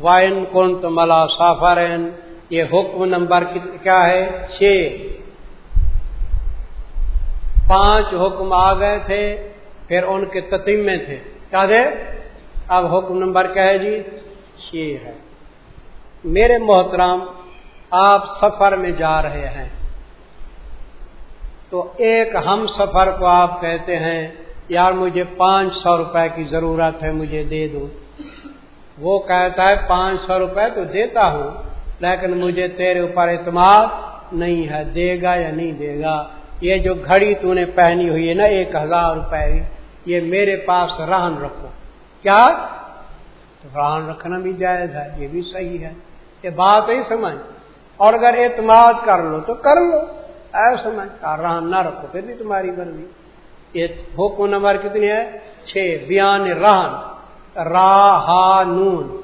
وائن کون تو ملا سافرین یہ حکم نمبر کیا ہے؟ چھ۔ پانچ حکم آ گئے تھے، پھر ان کے تتیمے تھے۔ کیا دے اب حکم نمبر کیا ہے جی؟ چھ ہے۔ میرے محترام آپ سفر میں جا رہے ہیں۔ تو ایک ہم سفر کو آپ کہتے ہیں، یار مجھے پانچ سو روپے کی ضرورت ہے، مجھے دے دو۔ وہ کہتا ہے پانچ سو روپے تو دیتا ہوں، لیکن مجھے تیرے اوپر اعتماد نہیں ہے، دے گا یا نہیں دے گا؟ یہ جو گھڑی تو نے پہنی ہوئی ہے نا، ایک ہزار روپے، یہ میرے پاس رہن رکھو۔ کیا؟ رہن رکھنا بھی جائز ہے، یہ بھی صحیح ہے۔ یہ بات ہی سمجھ۔ اور اگر اعتماد کر لو تو کر لو۔ ایسا سمجھ رہن نہ رکھو، پھر بھی تمہاری مرضی۔ یہ حکم نمبر کتنی ہے؟ چھ، بیان رہن۔ را، ہا، نون.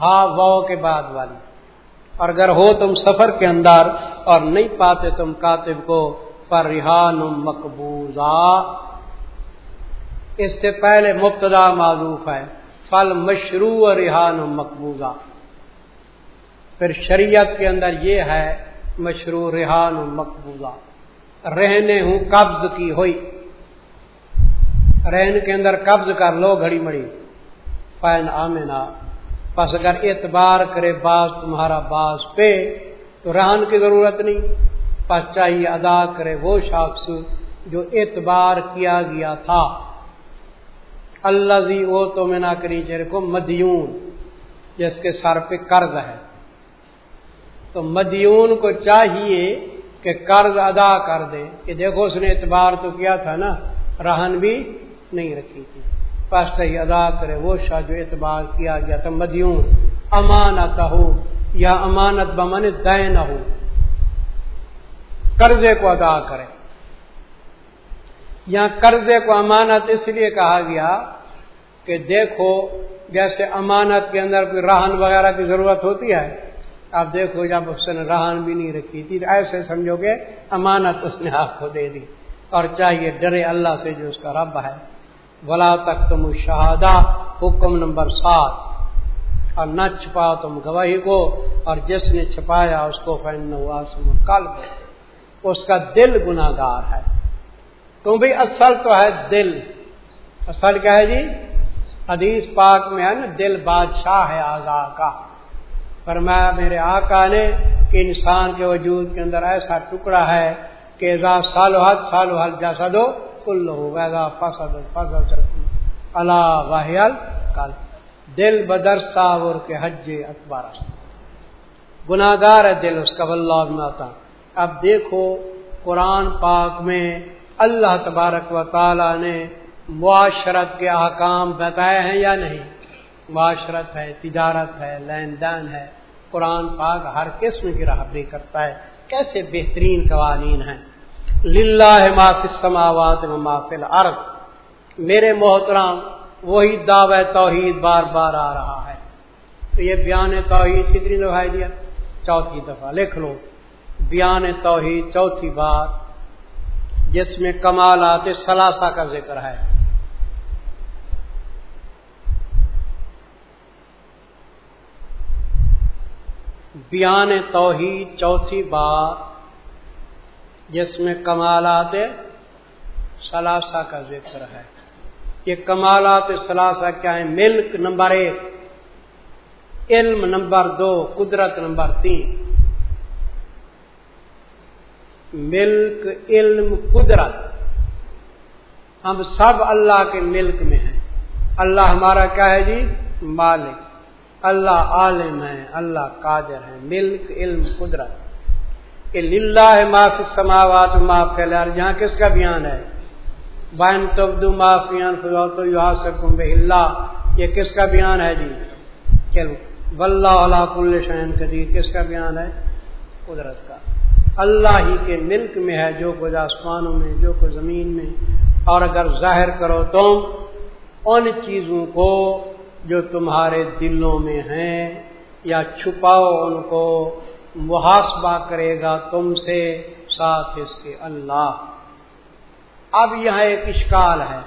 ہا و کے بعد والی. اور اگر ہو تم سفر کے اندر اور نہیں پاتے تم کاتب کو پر ریحان مقبوضہ. اس سے پہلے مبتدا معذوف ہے، فل مشروع ریحان مقبوضہ. پھر شریعت کے اندر یہ ہے، مشروع ریحان مقبوضہ. رہنے ہوں قبض کی ہوئی. رہن کے اندر قبض کر لو گھڑی مڑی. پین آمنا پس اگر اعتبار کرے باز تمہارا باز پہ، تو رہن کی ضرورت نہیں۔ پس چاہیے ادا کرے وہ شخص جو اعتبار کیا گیا تھا۔ اللہ زی وہ تو میں نہ کری چہرے کو مدیون، جس کے سر پہ قرض ہے۔ تو مدیون کو چاہیے کہ قرض ادا کر دے۔ کہ دیکھو اس نے اعتبار تو کیا تھا نا، رہن بھی نہیں رکھی تھی۔ پس صحیح ادا کرے، وہ شاہ جو اعتبار کیا گیا تھا مدیون امانت ہو یا امانت بمن دین ہو قرضے کو ادا کرے۔ یا قرضے کو امانت اس لیے کہا گیا کہ دیکھو، جیسے امانت کے اندر کوئی رہن وغیرہ کی ضرورت ہوتی ہے، آپ دیکھو، جب اس نے رہن بھی نہیں رکھی تھی، ایسے سمجھو گے، امانت اس نے آپ کو دے دی۔ اور چاہیے، ڈرے اللہ سے جو اس کا رب ہے۔ ولا تک تم شہادہ حکم نمبر سات۔ اور نہ چھپاؤ تم گواہی کو، اور جس نے چھپایا اس کو فین ہوا سم کل اس کا دل گناگار ہے۔ تو بھی اصل تو ہے دل۔ اصل کیا ہے جی؟ حدیث پاک میں ہے نا، دل بادشاہ ہے آزاد کا۔ فرمایا میرے آقا نے کہ انسان کے وجود کے اندر ایسا ٹکڑا ہے کہ سال حد سال حد جیسا دو کل ہو گا فصل فصل اللہ واحل کل دل بدر صاور کے حج اکبر گناگار ہے دل اس کا بلّہ اب دیکھو، قرآن پاک میں اللہ تبارک و تعالی نے معاشرت کے احکام بتائے ہیں یا نہیں؟ معاشرت ہے، تجارت ہے، لین دین ہے۔ قرآن پاک ہر قسم کی رہبری کرتا ہے۔ کیسے بہترین قوانین ہیں؟ للہ معاف سماوات و محفل عرب میرے محترام وہی دعوی توحید بار بار آ رہا ہے۔ تو یہ بیان توحید کتنی دفعہ دیا چوتھی دفعہ لکھ لو؟ بیان توحید چوتھی بار۔ جس میں کمالات ثلاثہ کا ذکر ہے۔ بیان توحید چوتھی بار۔ جس میں کمالات ثلاثہ کا ذکر ہے۔ یہ کمالات ثلاثہ کیا ہے ملک نمبر ایک، علم نمبر دو، قدرت نمبر تین۔ ملک، علم، قدرت۔ ہم سب اللہ کے ملک میں ہیں۔ اللہ ہمارا کیا ہے جی؟ مالک۔ اللہ عالم ہے، اللہ قادر ہے۔ ملک، علم، قدرت۔ کہ للہ ہے معاف سماوات معاف الار جہاں کس کا بیان ہے؟ بائن تبدو معافیان تو یو سکوں اللہ یہ کس کا بیان ہے جی؟ چلو واللہ علا کل شہن قدیر۔ کس کا بیان ہے؟ قدرت کا۔ اللہ ہی کے ملک میں ہے جو کچھ آسمانوں میں، جو کچھ زمین میں۔ اور اگر ظاہر کرو تم ان چیزوں کو جو تمہارے دلوں میں ہیں یا چھپاؤ ان کو محاسبہ کرے گا تم سے ساتھ اس کے اللہ۔ اب یہاں ایک اشکال ہے۔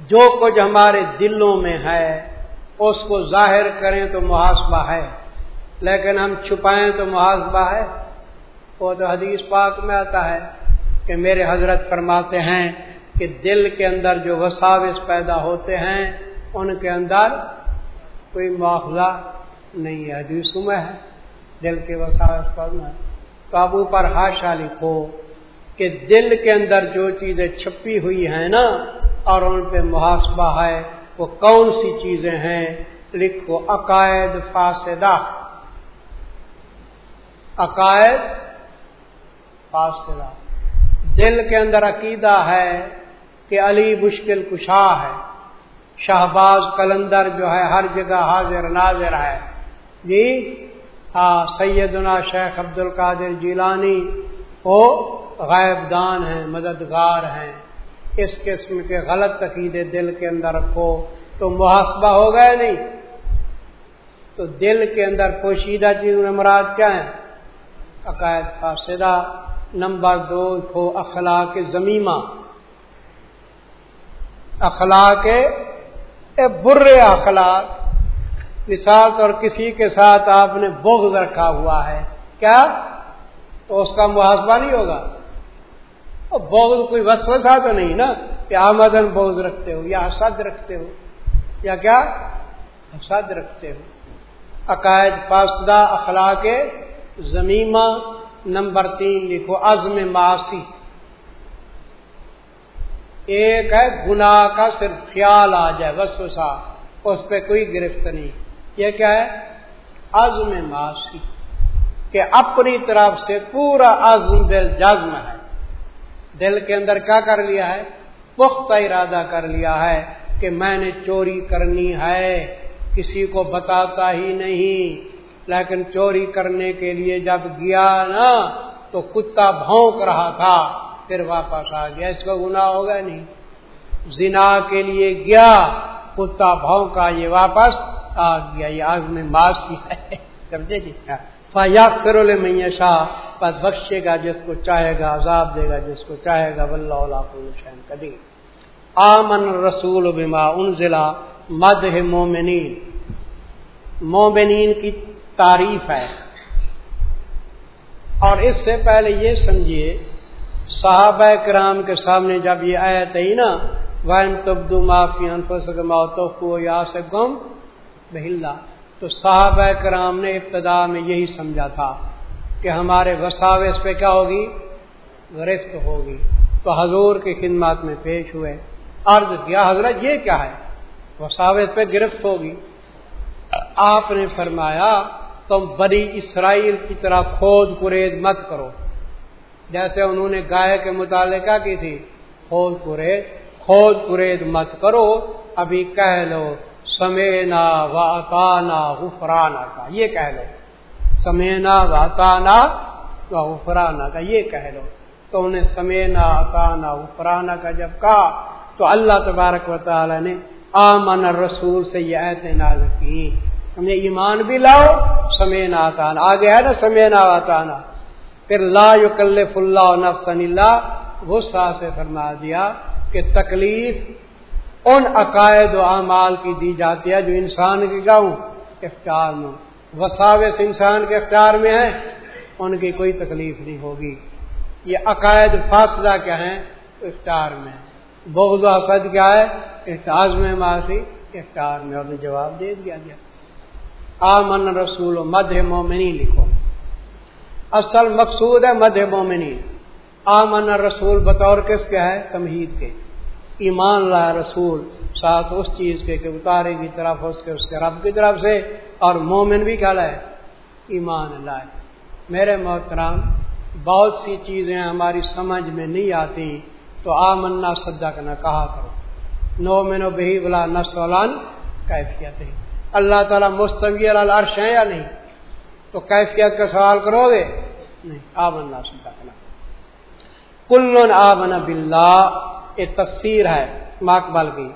جو کچھ ہمارے دلوں میں ہے، اس کو ظاہر کریں تو محاسبہ ہے، لیکن ہم چھپائیں تو محاسبہ ہے۔ وہ تو حدیث پاک میں آتا ہے کہ میرے حضرت فرماتے ہیں کہ دل کے اندر جو وساوس پیدا ہوتے ہیں، ان کے اندر کوئی مواخذہ نہیں ہے۔ حدیثوں میں ہے۔ دل کے وساوس پڑھنا تو اب اوپر ہاشا لکھو کہ دل کے اندر جو چیزیں چھپی ہوئی ہیں نا، اور ان پہ محاسبہ ہے، وہ کون سی چیزیں ہیں؟ لکھو عقائد فاسدہ۔ عقائد فاسدہ۔ دل کے اندر عقیدہ ہے کہ علی مشکل کشا ہے۔ شہباز کلندر جو ہے، ہر جگہ حاضر ناظر ہے۔ جی سیدنا شیخ عبد القادر جیلانی وہ غائب دان ہیں، مددگار ہیں۔ اس قسم کے غلط عقیدے دل کے اندر رکھو۔ تو محاسبہ ہو گئے نہیں؟ تو دل کے اندر پوشیدہ چیزوں میں مراد کیا ہے عقائد فاصدہ نمبر دو، ہو اخلاق زمیمہ۔ اخلاق برے اخلاق۔ مثال طور کسی کے ساتھ آپ نے بغض رکھا ہوا ہے، کیا؟ تو اس کا محاسبہ نہیں ہوگا۔ بغض کوئی وسوسہ تو نہیں نا کہ آمدن بغض رکھتے ہو، یا حسد رکھتے ہو، یا کیا؟ حسد رکھتے ہو۔ عقائد فاسدہ اخلاق زمیمہ نمبر تین لکھو، عزم معاشی ایک ہے گناہ کا صرف خیال آ جائے وسوسا اس پہ کوئی گرفت نہیں۔ یہ کیا ہے؟ عزم معاشی کہ اپنی طرف سے پورا عزم دل جزم ہے۔ دل کے اندر کیا کر لیا ہے؟ پختہ ارادہ کر لیا ہے کہ میں نے چوری کرنی ہے، کسی کو بتاتا ہی نہیں۔ لیکن چوری کرنے کے لیے جب گیا نا، تو کتا بھونک رہا تھا، پھر واپس آ گیا۔ اس کا گنا ہوگا نہیں۔ زنا کے لیے گیا، کتا بھونکا، یہ واپس آ گیا یہ آگ میں مار باسی ہے۔ سمجھے جی؟ ہاں۔ فیا فرول میشا بس بخشے گا جس کو چاہے گا، عذاب دے گا جس کو چاہے گا۔ ولہ شین کبھی آمن رسول بما ان ضلع مد مومنین مومنین کی تعریف ہے۔ اور اس سے پہلے یہ سمجھیے، صحابہ کرام کے سامنے جب یہ آیا تھی نا وائن تبدو معافی انفس تو یا سے گم بہلا تو صحابہ کرام نے ابتدا میں یہی سمجھا تھا کہ ہمارے وساوس پہ کیا ہوگی؟ گرفت ہوگی۔ تو حضور کی خدمات میں پیش ہوئے۔ عرض کیا، حضرت یہ کیا ہے؟ وساوس پہ گرفت ہوگی۔ آپ نے فرمایا، تم بڑی اسرائیل کی طرح کھود کرید مت کرو۔ جیسے انہوں نے گائے کے متعلقہ کی تھی، کھود کرید کھود کرید مت کرو۔ ابھی کہہ لو سمینا و اکانا غفرانا کا، یہ کہہ لو۔ سمینا و اکانا و غفرانا کا، یہ کہہ لو۔ تو انہیں سمینا اکانا غفرانا کا جب کہا، تو اللہ تبارک و تعالی نے آمن رسول سے یہ ایسے کی۔ ہمیں ایمان بھی لاؤ، سمینا آتانا آگے ہے نا سمینا آتانا پھر لا یکلف اللہ نفسن اللہ غصہ سے فرما دیا کہ تکلیف ان عقائد و اعمال کی دی جاتی ہے جو انسان کی گاؤں اختیار میں، وساوس انسان کے اختیار میں ہے ان کی کوئی تکلیف نہیں ہوگی۔ یہ عقائد فاصلہ کیا ہیں اختیار میں۔ بغض و حسد کیا ہے؟ احتاج میں معاشی اختیار میں۔ اور جواب دے دیا گیا۔ آمن رسول و مدھ مومنی لکھو۔ اصل مقصود ہے مدھ مومنی آمن رسول بطور کس کے ہے تمہید کے۔ ایمان لا رسول، ساتھ اس چیز کے کہ اتارے کی طرف، اس کے اس کے رب کی طرف سے، اور مومن بھی کیا لائے ایمان لائے۔ میرے محترام بہت سی چیزیں ہماری سمجھ میں نہیں آتی، تو آمنا سدا کا نہ کہا کرو۔ نو میں نو بہی بلا نہ سولان کیفیت اللہ تعالیٰ مستوی العرش ہے یا نہیں؟ تو کیفیت کا سوال کرو گے؟ نہیں، آمنا سدا کا کل آمن بلّہ یہ تفسیر ہے ماکبل کی۔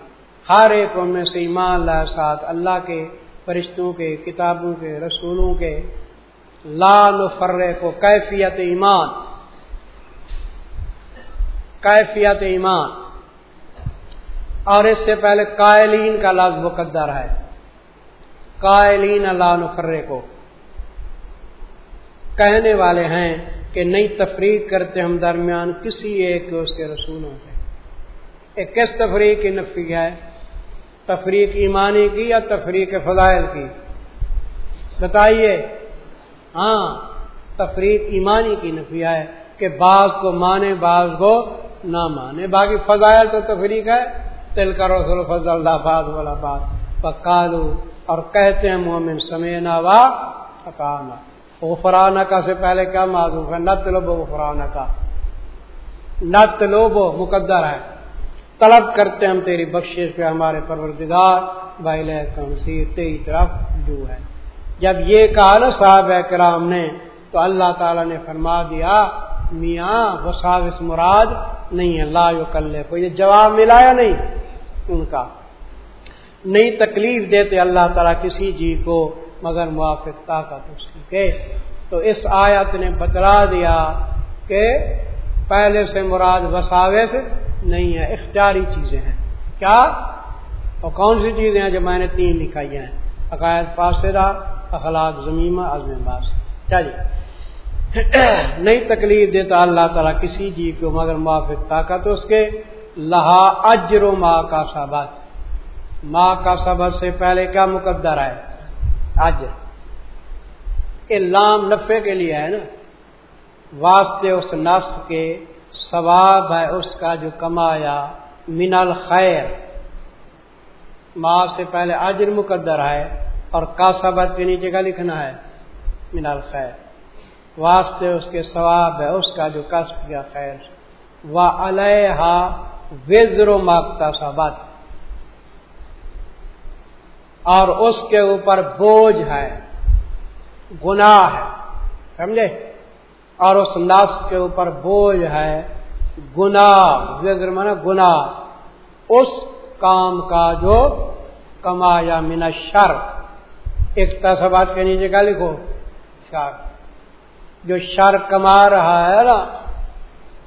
ہر ایک میں سے ایمان اللہ ساتھ اللہ کے فرشتوں کے، کتابوں کے، رسولوں کے لال و فرے کو کیفیت ایمان۔ کیفیت ایمان۔ اور اس سے پہلے قائلین کا لفظ مقدر ہے۔ قائلین اللہ نفرے کو۔ کہنے والے ہیں کہ نئی تفریق کرتے ہم درمیان کسی ایک اس کے رسولوں سے۔ ایک کس تفریح کی نفی ہے؟ تفریق ایمانی کی یا تفریق فضائل کی؟ بتائیے۔ ہاں تفریق ایمانی کی نفی ہے کہ بعض کو مانے، بعض کو نہ مانے۔ باقی فضائل تو تفریق ہے۔ تل کا رسول فضل اللہ باد والا بات پکالو اور کہتے ہیں مومن، سمینا وا پکانا غفرانہ کا سے پہلے کیا معذوف ہے؟ نت لوبو غفرانہ کا نت لوبو مقدر ہے۔ طلب کرتے ہم تیری بخشش پہ ہمارے پروردگار، بھائی تیری طرف جو ہے۔ جب یہ کہا نا صاحب کرام نے، تو اللہ تعالی نے فرما دیا، میاں وساوس مراد نہیں ہے، لا کل کو یہ جواب ملا یا نہیں؟ ان کا۔ نئی تکلیف دیتے اللہ تعالیٰ کسی جی کو، مگر موافق طاقت اس کی۔ کے تو اس آیت نے بتلا دیا کہ پہلے سے مراد وساوے سے نہیں ہے، اختیاری چیزیں ہیں۔ کیا؟ اور کون سی چیزیں ہیں جو میں نے تین لکھائی ہیں؟ عقائد فاصرہ اخلاق زمیمہ، عزم باس۔ چلیے۔ نئی تکلیف دیتا اللہ تعالیٰ کسی جی کو مگر موافق طاقت اس کے۔ لہا اجر و ماں کا سبق ماں کا سبق سے پہلے کیا مقدر ہے؟ اج لام نفے کے لیے ہے نا۔ واسطے اس نفس کے ثواب ہے اس کا جو کمایا من الخیر۔ ماں سے پہلے اجر مقدر ہے اور کا سبق کے نیچے کا لکھنا ہے من الخیر۔ واسطے اس کے ثواب ہے اس کا جو کسب کیا خیر۔ و علیہ وزر و ماگتا اور اس کے اوپر بوجھ ہے، گناہ ہے۔ سمجھے؟ اور اس نفس کے اوپر بوجھ ہے، گناہ من گناہ، اس کام کا جو کمایا من شر ایک تصبات کے نیچے کا لکھو، شر۔ جو شر کما رہا ہے نا،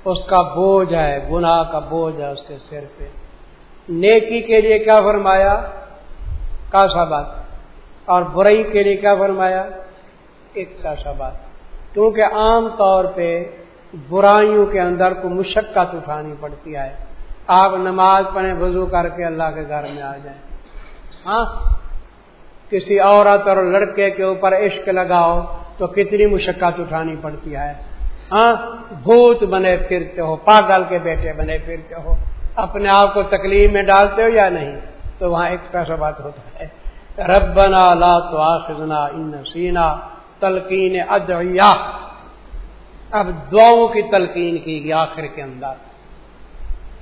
اس کا بوجھ ہے، گناہ کا بوجھ ہے اس کے سر پہ۔ نیکی کے لیے کیا فرمایا؟ کا سبات اور برائی کے لیے کیا فرمایا؟ ایک کا سبات کیونکہ عام طور پہ برائیوں کے اندر کو مشقت اٹھانی پڑتی ہے۔ آپ نماز پڑھیں، وضو کر کے اللہ کے گھر میں آ جائیں۔ ہاں کسی عورت اور لڑکے کے اوپر عشق لگاؤ تو کتنی مشقت اٹھانی پڑتی ہے۔ ہاں بھوت بنے پھرتے ہو، پاگل کے بیٹے بنے پھرتے ہو۔ اپنے آپ کو تکلیف میں ڈالتے ہو یا نہیں؟ تو وہاں ایک پیسہ بات ہوتا ہے۔ ربنا لا تو آخنا ان سینا تلقین ادعیہ۔ اب دعاؤں کی تلقین کی گئی آخر کے اندر۔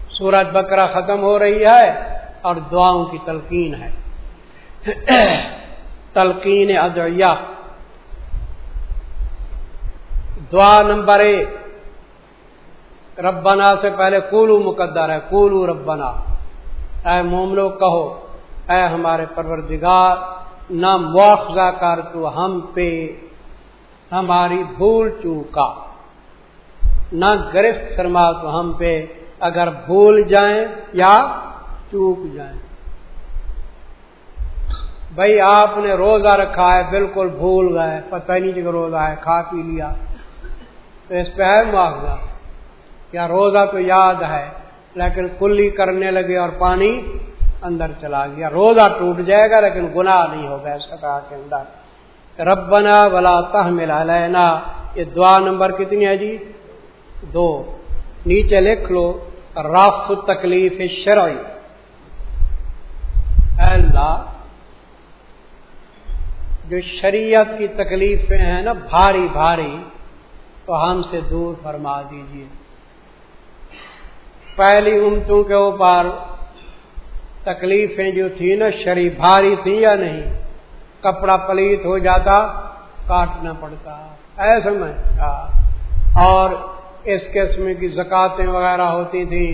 سورج بکرا ختم ہو رہی ہے اور دعاؤں کی تلقین ہے۔ تلقین ادعیہ۔ دعا نمبر ایک۔ ربنا سے پہلے کولو مقدر ہے۔ کولو ربنا۔ اے موملو کہو، اے ہمارے پروردگار نہ مواخذہ کر تو ہم پہ ہماری بھول چوکا۔ نہ گرفت فرما تو ہم پہ اگر بھول جائیں یا چوک جائیں۔ بھائی آپ نے روزہ رکھا ہے، بالکل بھول گئے، پتہ نہیں کہ روزہ ہے، کھا پی لیا۔ تو اس پہ ہے مواخذہ۔ کیا روزہ تو یاد ہے، لیکن کلی کرنے لگے اور پانی اندر چلا گیا۔ روزہ ٹوٹ جائے گا لیکن گناہ نہیں ہوگا سطح کے اندر۔ ربنا ولا تحمل علینا۔ یہ دعا نمبر کتنی ہے جی؟ دو۔ نیچے لکھ لو۔ رف تکلیف شرعی۔ اللہ، جو شریعت کی تکلیفیں ہیں نا، بھاری بھاری، تو ہم سے دور فرما دیجیے پہلی امتوں کے اوپر تکلیفیں جو تھی نا شری بھاری تھی یا نہیں، کپڑا پلیت ہو جاتا، کاٹنا پڑتا۔ ایسا میں اور اس قسم کی زکاتیں وغیرہ ہوتی تھی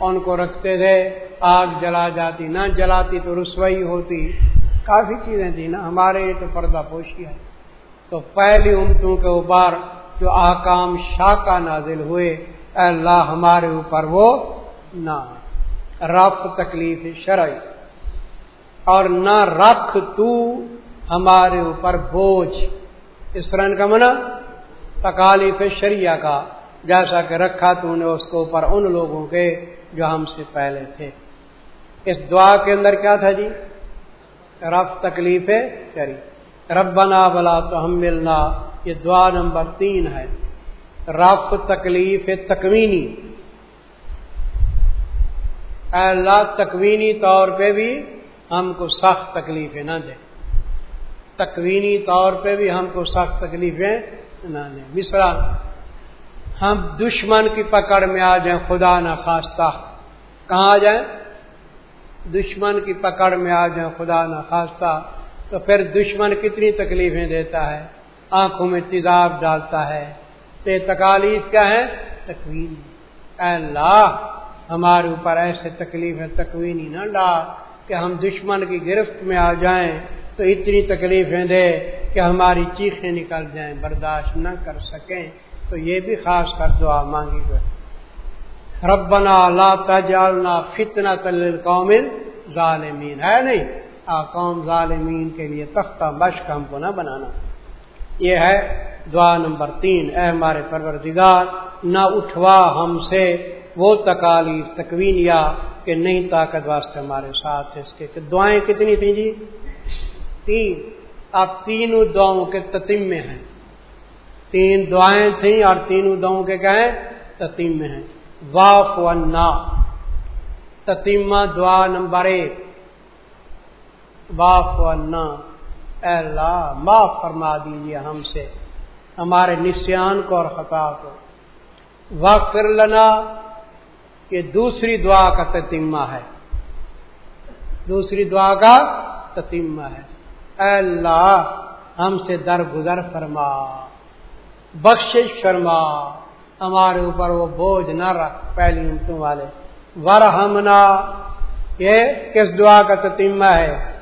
ان کو رکھتے تھے، آگ جلا جاتی، نہ جلاتی تو رسوئی ہوتی۔ کافی چیزیں تھیں نا، ہمارے یہ تو پردہ پوشی ہے تو پہلی امتوں کے اوپر جو آکام شاہ کا نازل ہوئے اللہ ہمارے اوپر وہ نہ رف تکلیف شرعی اور نہ رکھ تو ہمارے اوپر بوجھ۔ اس رن کا منع تکالیف شریعہ کا، جیسا کہ رکھا تو نے اس کو اوپر ان لوگوں کے جو ہم سے پہلے تھے۔ اس دعا کے اندر کیا تھا جی؟ رف تکلیف شری ربنا بلا تو ہم ملنا یہ دعا نمبر تین ہے۔ رف تکلیف تکوینی اللہ، تکوینی طور پہ بھی ہم کو سخت تکلیفیں نہ دیں۔ تکوینی طور پہ بھی ہم کو سخت تکلیفیں نہ دیں۔ مصرا ہم دشمن کی پکڑ میں آ جائیں، خدا نہ خواستہ۔ کہاں آ جائیں؟ دشمن کی پکڑ میں آ جائیں، خدا نہ خواستہ۔ تو پھر دشمن کتنی تکلیفیں دیتا ہے؟ آنکھوں میں تیزاب ڈالتا ہے۔ تو تکالیف کیا ہے؟ تکوین اللہ ہمارے اوپر ایسے تکلیف تکوینی نہ ڈال کہ ہم دشمن کی گرفت میں آ جائیں تو اتنی تکلیفیں دے کہ ہماری چیخیں نکل جائیں، برداشت نہ کر سکیں۔ تو یہ بھی خاص کر دعا مانگی گئی۔ ربنا لا تجعلنا فتنہ تل قوم ظالمین ہے نہیں؟ آ قوم ظالمین کے لیے تختہ مشق ہم کو نہ بنانا۔ یہ ہے دعا نمبر تین۔ اے ہمارے پروردگار، نہ اٹھوا ہم سے وہ تکالیف تکوین یا کہ نہیں طاقت واسطے ہمارے ساتھ اس کے۔ دعائیں کتنی تھیں جی؟ تین۔ اب تینوں دعاؤں کے تتیم میں ہیں۔ تین دعائیں تھیں اور تینوں دعاؤں کے کیا ہیں؟ تتیم میں ہیں۔ واف و تتیمہ دعا نمبر ایک۔ واف و اللہ، معاف فرما دیجیے ہم سے، ہمارے نسان کو اور خطا کو۔ واق لنا یہ دوسری دعا کا تتیمہ ہے۔ دوسری دعا کا تتیمہ ہے۔ اے اللہ، ہم سے درگزر فرما۔ بخشش فرما۔ ہمارے اوپر وہ بوجھ نہ رکھ پہلی امتوں والے۔ ورحمنا۔ یہ کس دعا کا تتیمہ ہے؟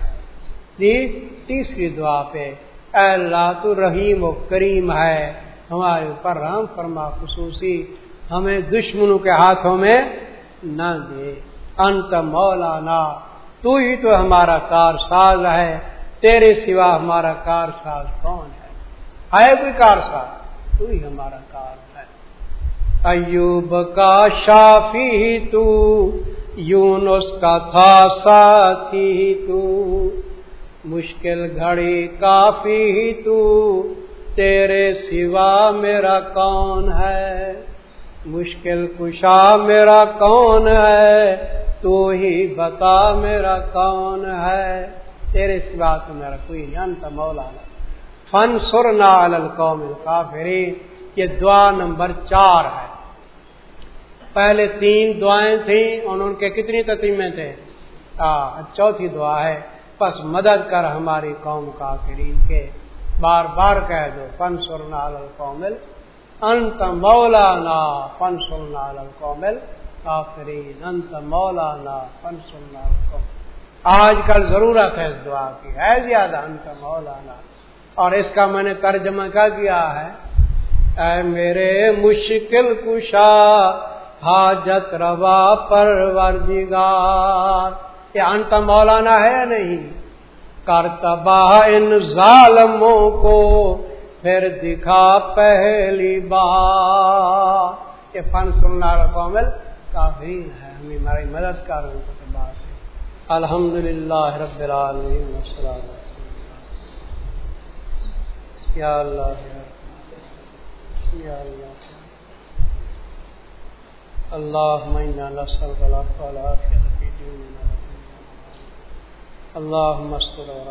جی تیسری دعا پہ۔ اے اللہ، تو رحیم و کریم ہے۔ ہمارے اوپر رحم فرما، خصوصی ہمیں دشمنوں کے ہاتھوں میں نہ دے۔ انت مولانا، تو ہی تو ہمارا کار ساز ہے۔ تیرے سوا ہمارا کار ساز کون ہے؟ ہے کوئی کار ساز تو ہی ہمارا کار ہے۔ ایوب کا شافی تو، یونس کا تھا ساتھی تو۔ مشکل گھڑی کافی تو، تیرے سوا میرا کون ہے؟ مشکل کشا میرا کون ہے؟ تو ہی بتا میرا کون ہے؟ تیرے سوا تو میرا کوئی نہیں انت مولانا فن سرنا القوم کافری یہ دعا نمبر چار ہے۔ پہلے تین دعائیں تھیں، اور ان کے کتنی تتیمیں تھے؟ چوتھی دعا ہے، پس مدد کر ہماری قوم کافرین کے۔ بار بار کہہ دو، فن سرنا القوم انت مولانا فن سننا القومل کافرین انت مولانا فن سننا القوم. آج کل ضرورت ہے اس دعا کی. ہے زیادہ انت مولانا. اور اس کا میں نے ترجمہ کیا کیا ہے؟ اے میرے مشکل کشا، حاجت روا پر یہ انت مولانا ہے یا نہیں؟ کرتبا ان ظالموں کو پھر دکھا پہلی بار یہ فن سننا کامل کافی ہے۔ ہمیں ہماری مدد کر بات الحمد للہ رب العالمین، السلام یا اللہ یا اللہ۔ اللہ مہینہ نسل بلا فلا اللہ مستر اور